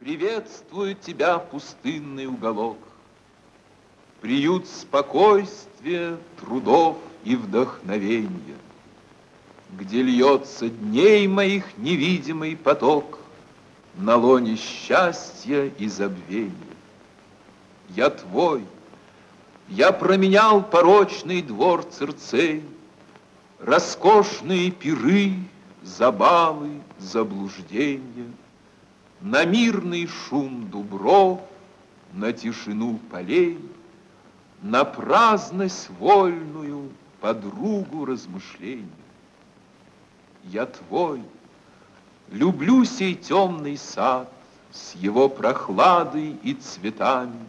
Приветствует тебя пустынный уголок, Приют спокойствия, трудов и вдохновения, Где льется дней моих невидимый поток На лоне счастья и забвения. Я твой, я променял порочный двор Церцей, Роскошные пиры, забавы, заблуждения, На мирный шум дубров, на тишину полей, На праздность вольную, подругу размышлений. Я твой, люблю сей темный сад С его прохладой и цветами,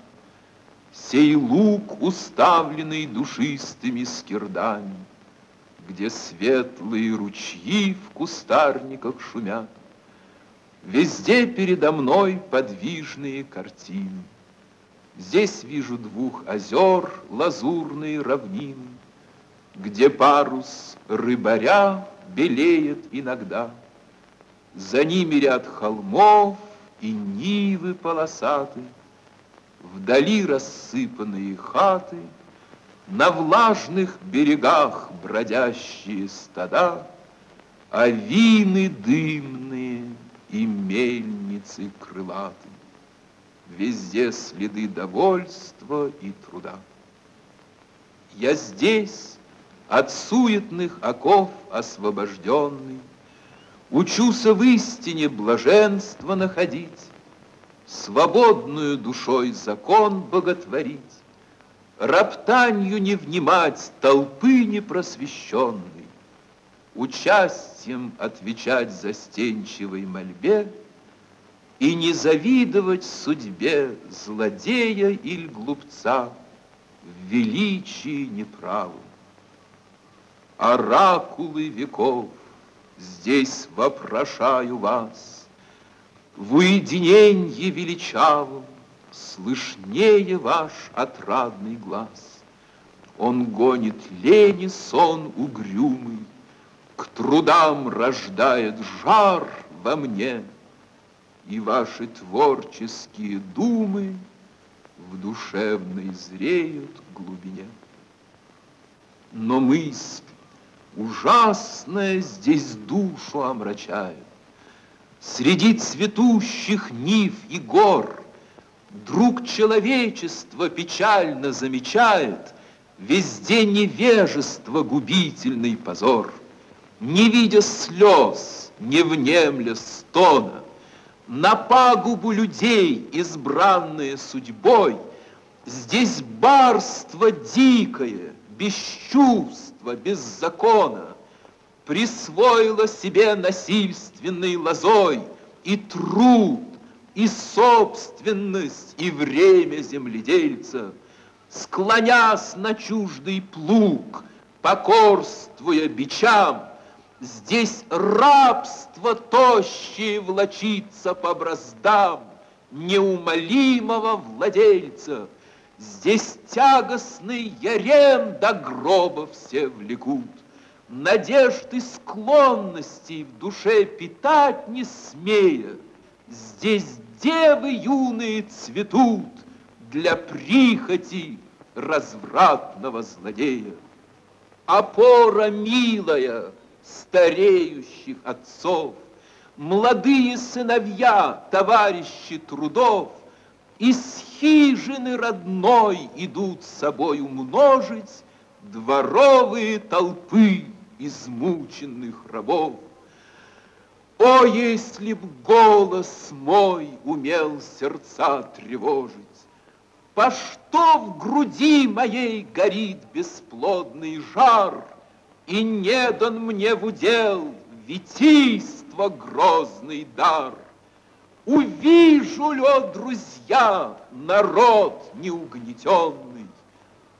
Сей луг, уставленный душистыми скирдами, Где светлые ручьи в кустарниках шумят. Везде передо мной подвижные картины. Здесь вижу двух озер лазурные равнины, Где парус рыбаря белеет иногда. За ними ряд холмов и нивы полосатые, Вдали рассыпанные хаты, На влажных берегах бродящие стада, Авины дымные и мельницы крылаты. Везде следы довольства и труда. Я здесь, от суетных оков освобожденный, Учуся в истине блаженство находить, свободную душой закон боготворить, роптанью не внимать толпы непросвещенной, участием отвечать застенчивой мольбе и не завидовать судьбе злодея или глупца в величии неправу. Оракулы веков, здесь вопрошаю вас, в уединенье величавом Слышнее ваш отрадный глаз. Он гонит лени сон угрюмый, К трудам рождает жар во мне, И ваши творческие думы В душевной зреют глубине. Но мысль ужасная здесь душу омрачает, Среди цветущих нив и гор Друг человечества печально замечает Везде невежество губительный позор. Не видя слез, не внемля стона, На пагубу людей, избранные судьбой, Здесь барство дикое, без чувства, без закона, присвоила себе насильственной лозой и труд, и собственность, и время земледельца, склонясь на чуждый плуг, покорствуя бичам, здесь рабство тощее влочится по браздам неумолимого владельца, здесь тягостный ярем до гроба все влекут. Надежд и склонностей в душе питать не смея, Здесь девы юные цветут для прихоти развратного злодея. Опора милая стареющих отцов, Молодые сыновья, товарищи трудов, Из хижины родной идут с собой умножить Дворовые толпы измученных рабов. О, если б голос мой умел сердца тревожить, По что в груди моей горит бесплодный жар, И не дан мне в удел витийство грозный дар. Увижу ли, о, друзья, народ неугнетенный,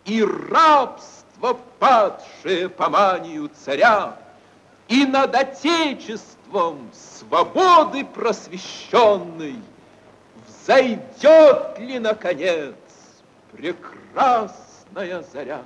И рабство падшее по манию царя, И над Отечеством свободы просвещенной Взойдет ли, наконец, прекрасная заря?